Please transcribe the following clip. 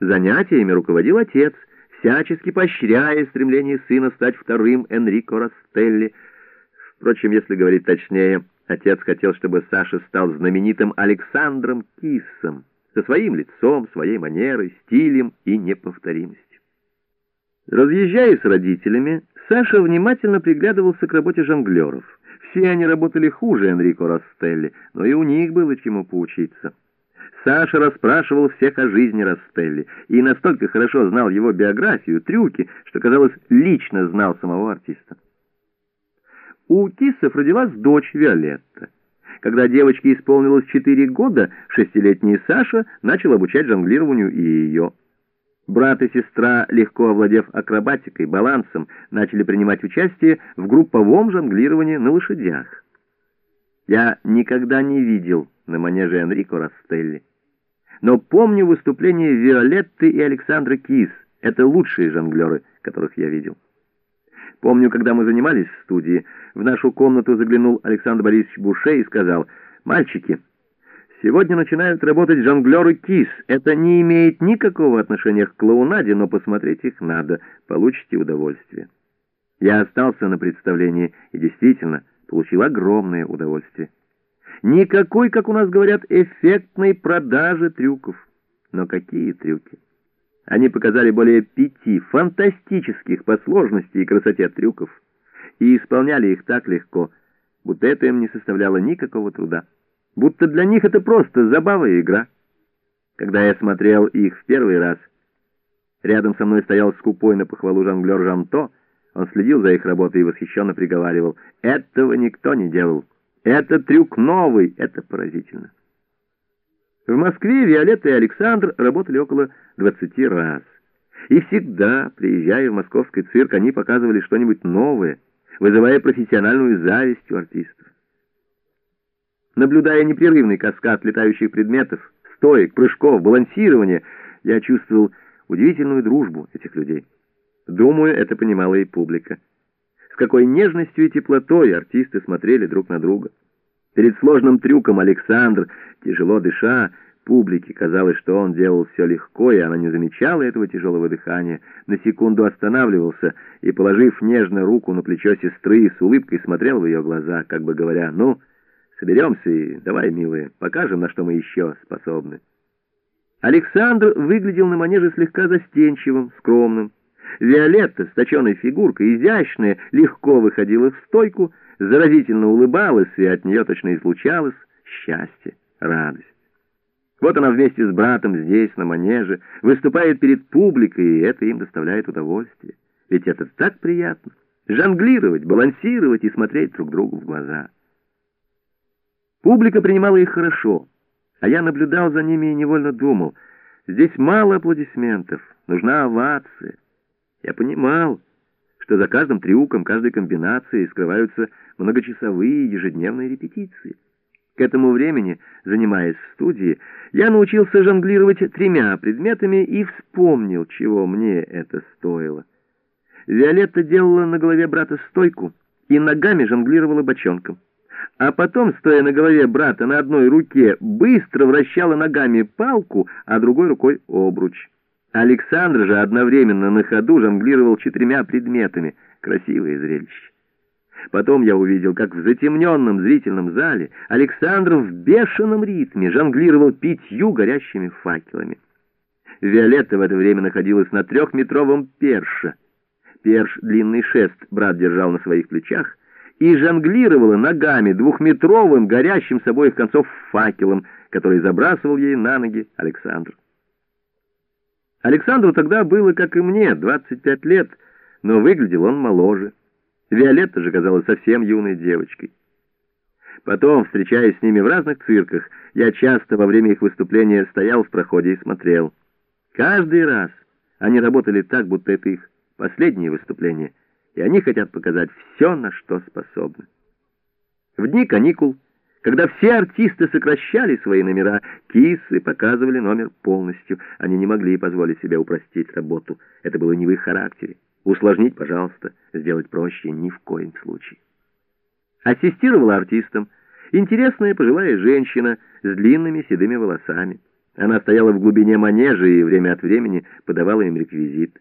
Занятиями руководил отец, всячески поощряя стремление сына стать вторым Энрико Растелли. Впрочем, если говорить точнее, отец хотел, чтобы Саша стал знаменитым Александром Киссом, со своим лицом, своей манерой, стилем и неповторимостью. Разъезжая с родителями, Саша внимательно приглядывался к работе жонглеров. Все они работали хуже Энрико Растелли, но и у них было чему поучиться. Саша расспрашивал всех о жизни Растелли и настолько хорошо знал его биографию, трюки, что, казалось, лично знал самого артиста. У Кисов родилась дочь Виолетта. Когда девочке исполнилось четыре года, шестилетний Саша начал обучать жонглированию и ее. Брат и сестра, легко овладев акробатикой, балансом, начали принимать участие в групповом жонглировании на лошадях. Я никогда не видел на манеже Энрико Растелли. Но помню выступления Виолетты и Александра Кис. Это лучшие жонглеры, которых я видел. Помню, когда мы занимались в студии, в нашу комнату заглянул Александр Борисович Буше и сказал, «Мальчики, Сегодня начинают работать жонглеры КИС. Это не имеет никакого отношения к клоунаде, но посмотреть их надо. Получите удовольствие. Я остался на представлении и действительно получил огромное удовольствие. Никакой, как у нас говорят, эффектной продажи трюков. Но какие трюки? Они показали более пяти фантастических по сложности и красоте трюков и исполняли их так легко, будто это им не составляло никакого труда будто для них это просто забава и игра. Когда я смотрел их в первый раз, рядом со мной стоял скупой на похвалу жонглер Жанто, он следил за их работой и восхищенно приговаривал, «Этого никто не делал. Это трюк новый, это поразительно». В Москве Виолетта и Александр работали около 20 раз. И всегда, приезжая в московский цирк, они показывали что-нибудь новое, вызывая профессиональную зависть у артистов. Наблюдая непрерывный каскад летающих предметов, стоек, прыжков, балансирования, я чувствовал удивительную дружбу этих людей. Думаю, это понимала и публика. С какой нежностью и теплотой артисты смотрели друг на друга. Перед сложным трюком Александр, тяжело дыша, публике казалось, что он делал все легко, и она не замечала этого тяжелого дыхания. На секунду останавливался и, положив нежно руку на плечо сестры, с улыбкой смотрел в ее глаза, как бы говоря, «Ну, Соберемся и давай, милые, покажем, на что мы еще способны. Александр выглядел на манеже слегка застенчивым, скромным. Виолетта с точенной фигуркой, изящная, легко выходила в стойку, заразительно улыбалась, и от нее точно излучалось счастье, радость. Вот она вместе с братом здесь, на манеже, выступает перед публикой, и это им доставляет удовольствие. Ведь это так приятно — жонглировать, балансировать и смотреть друг другу в глаза. Публика принимала их хорошо, а я наблюдал за ними и невольно думал, здесь мало аплодисментов, нужна овация. Я понимал, что за каждым трюком, каждой комбинацией скрываются многочасовые ежедневные репетиции. К этому времени, занимаясь в студии, я научился жонглировать тремя предметами и вспомнил, чего мне это стоило. Виолетта делала на голове брата стойку и ногами жонглировала бочонком а потом, стоя на голове брата на одной руке, быстро вращала ногами палку, а другой рукой обруч. Александр же одновременно на ходу жонглировал четырьмя предметами. Красивое зрелище. Потом я увидел, как в затемненном зрительном зале Александр в бешеном ритме жонглировал пятью горящими факелами. Виолетта в это время находилась на трехметровом перше. Перш, длинный шест, брат держал на своих плечах, и жонглировала ногами двухметровым, горящим с обоих концов факелом, который забрасывал ей на ноги Александр. Александру тогда было, как и мне, 25 лет, но выглядел он моложе. Виолетта же казалась совсем юной девочкой. Потом, встречаясь с ними в разных цирках, я часто во время их выступления стоял в проходе и смотрел. Каждый раз они работали так, будто это их последнее выступление — и они хотят показать все, на что способны. В дни каникул, когда все артисты сокращали свои номера, кисы показывали номер полностью. Они не могли позволить себе упростить работу. Это было не в их характере. Усложнить, пожалуйста, сделать проще ни в коем случае. Ассистировала артистам интересная пожилая женщина с длинными седыми волосами. Она стояла в глубине манежа и время от времени подавала им реквизит.